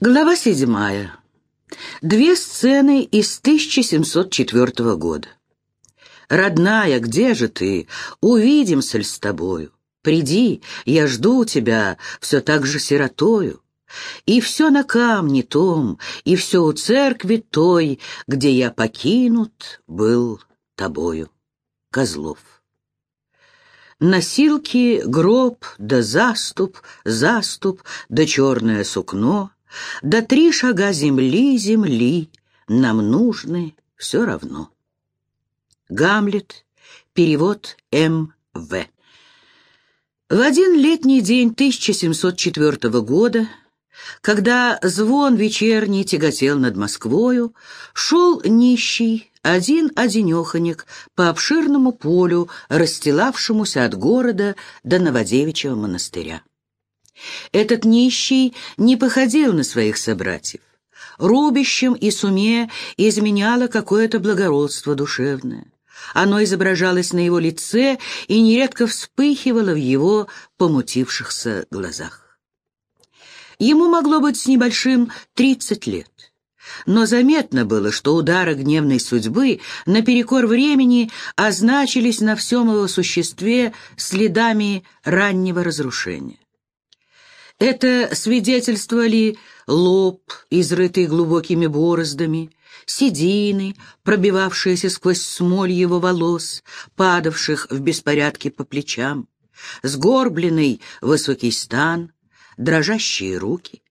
Глава седьмая. Две сцены из 1704 года. «Родная, где же ты? Увидимся ли с тобою? Приди, я жду тебя, все так же сиротою. И все на камне том, и все у церкви той, где я покинут был тобою». Козлов. Носилки, гроб, да заступ, заступ, да черное сукно, да три шага земли, земли, нам нужны все равно. Гамлет. Перевод М.В. В один летний день 1704 года, когда звон вечерний тяготел над Москвою, шел нищий, один-одинеханик по обширному полю, расстилавшемуся от города до Новодевичьего монастыря. Этот нищий не походил на своих собратьев. Рубищем и суме изменяло какое-то благородство душевное. Оно изображалось на его лице и нередко вспыхивало в его помутившихся глазах. Ему могло быть с небольшим тридцать лет. Но заметно было, что удары гневной судьбы наперекор времени означились на всем его существе следами раннего разрушения. Это свидетельствовали лоб, изрытый глубокими бороздами, седины, пробивавшиеся сквозь смоль его волос, падавших в беспорядке по плечам, сгорбленный высокий стан, дрожащие руки.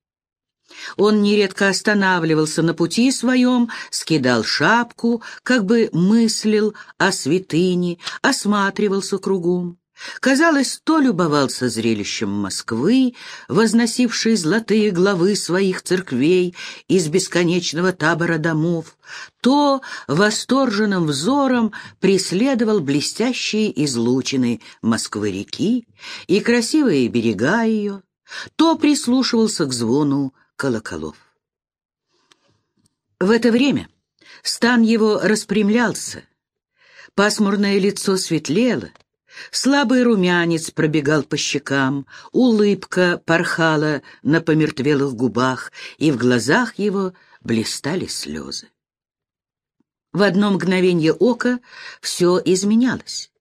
Он нередко останавливался на пути своем, скидал шапку, как бы мыслил о святыне, осматривался кругом. Казалось, то любовался зрелищем Москвы, возносившей золотые главы своих церквей из бесконечного табора домов, то восторженным взором преследовал блестящие излучины Москвы-реки и красивые берега ее, то прислушивался к звону колоколов. В это время стан его распрямлялся, пасмурное лицо светлело, Слабый румянец пробегал по щекам, улыбка порхала на помертвелых губах, и в глазах его блистали слезы. В одно мгновение ока все изменялось.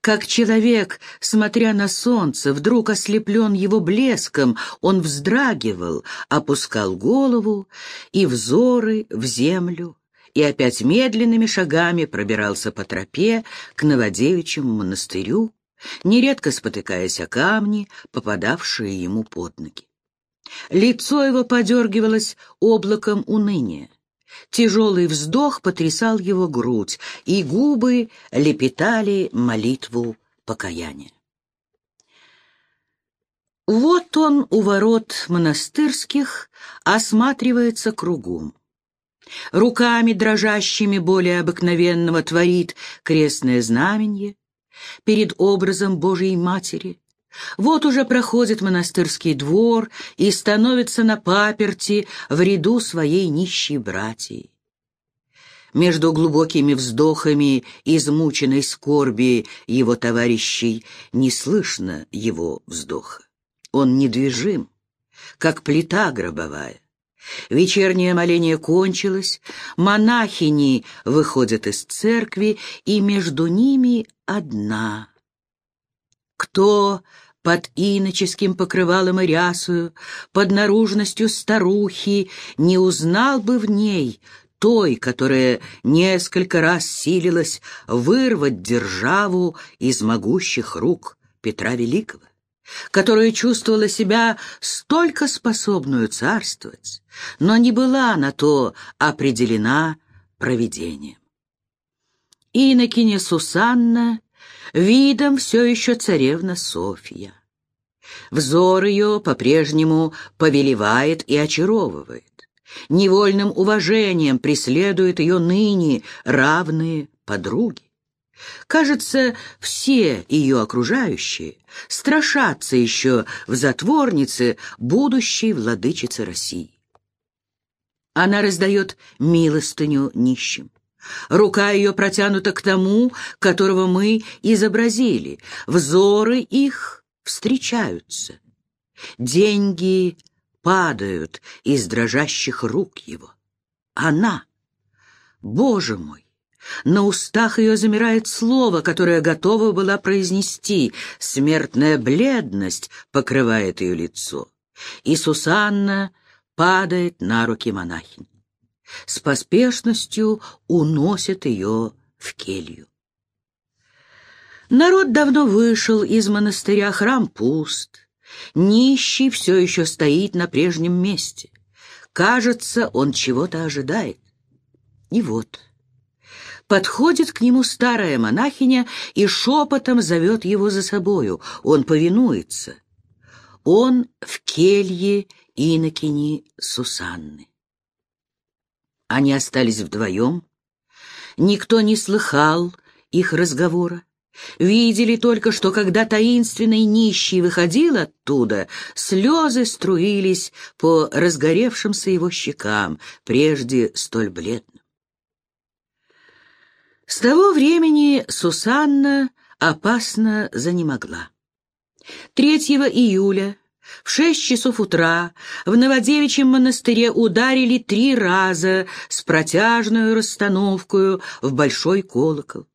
Как человек, смотря на солнце, вдруг ослеплен его блеском, он вздрагивал, опускал голову, и взоры в землю и опять медленными шагами пробирался по тропе к Новодевичьему монастырю, нередко спотыкаясь о камни, попадавшие ему под ноги. Лицо его подергивалось облаком уныния. Тяжелый вздох потрясал его грудь, и губы лепетали молитву покаяния. Вот он у ворот монастырских осматривается кругом. Руками дрожащими более обыкновенного творит крестное знаменье перед образом Божией Матери. Вот уже проходит монастырский двор и становится на паперти в ряду своей нищей братьей. Между глубокими вздохами измученной скорби его товарищей не слышно его вздоха. Он недвижим, как плита гробовая. Вечернее моление кончилось, монахини выходят из церкви, и между ними одна. Кто под иноческим покрывалом и рясою, под наружностью старухи, не узнал бы в ней той, которая несколько раз силилась вырвать державу из могущих рук Петра Великого? Которая чувствовала себя столько способную царствовать, но не была на то определена провидением. Инокиня Сусанна, видом все еще царевна Софья. Взор ее по-прежнему повелевает и очаровывает. Невольным уважением преследуют ее ныне равные подруги. Кажется, все ее окружающие страшатся еще в затворнице будущей владычицы России. Она раздает милостыню нищим. Рука ее протянута к тому, которого мы изобразили. Взоры их встречаются. Деньги падают из дрожащих рук его. Она, Боже мой, на устах ее замирает слово, которое готова была произнести. Смертная бледность покрывает ее лицо. И Сусанна падает на руки монахинь. С поспешностью уносит ее в келью. Народ давно вышел из монастыря, храм пуст. Нищий все еще стоит на прежнем месте. Кажется, он чего-то ожидает. И вот подходит к нему старая монахиня и шепотом зовет его за собою. Он повинуется. Он в келье инокини Сусанны. Они остались вдвоем. Никто не слыхал их разговора. Видели только, что когда таинственный нищий выходил оттуда, слезы струились по разгоревшимся его щекам, прежде столь бледным. С того времени Сусанна опасно занемогла. 3 июля в шесть часов утра в Новодевичьем монастыре ударили три раза с протяжную расстановкою в большой колокол.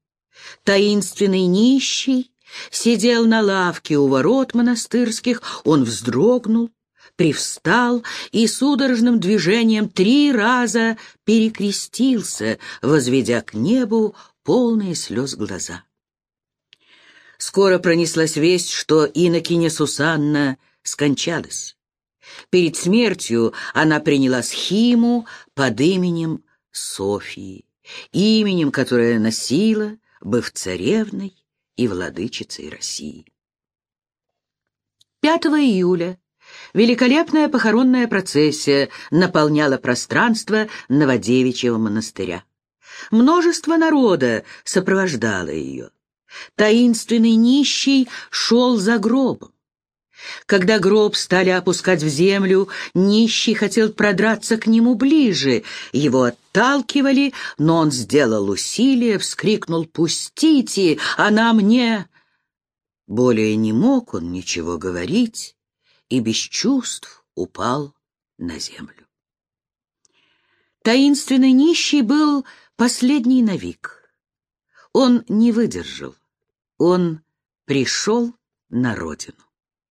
Таинственный нищий сидел на лавке у ворот монастырских, он вздрогнул, привстал и судорожным движением три раза перекрестился, возведя к небу полные слез глаза. Скоро пронеслась весть, что инокиня Сусанна скончалась. Перед смертью она приняла схиму под именем Софии, именем, которое носила, быв царевной и владычицей России. 5 июля Великолепная похоронная процессия наполняла пространство Новодевичьего монастыря. Множество народа сопровождало ее. Таинственный нищий шел за гробом. Когда гроб стали опускать в землю, нищий хотел продраться к нему ближе. Его отталкивали, но он сделал усилие, вскрикнул «Пустите! Она мне!» Более не мог он ничего говорить, и без чувств упал на землю. Таинственный нищий был последний навик. Он не выдержал. Он пришел на родину.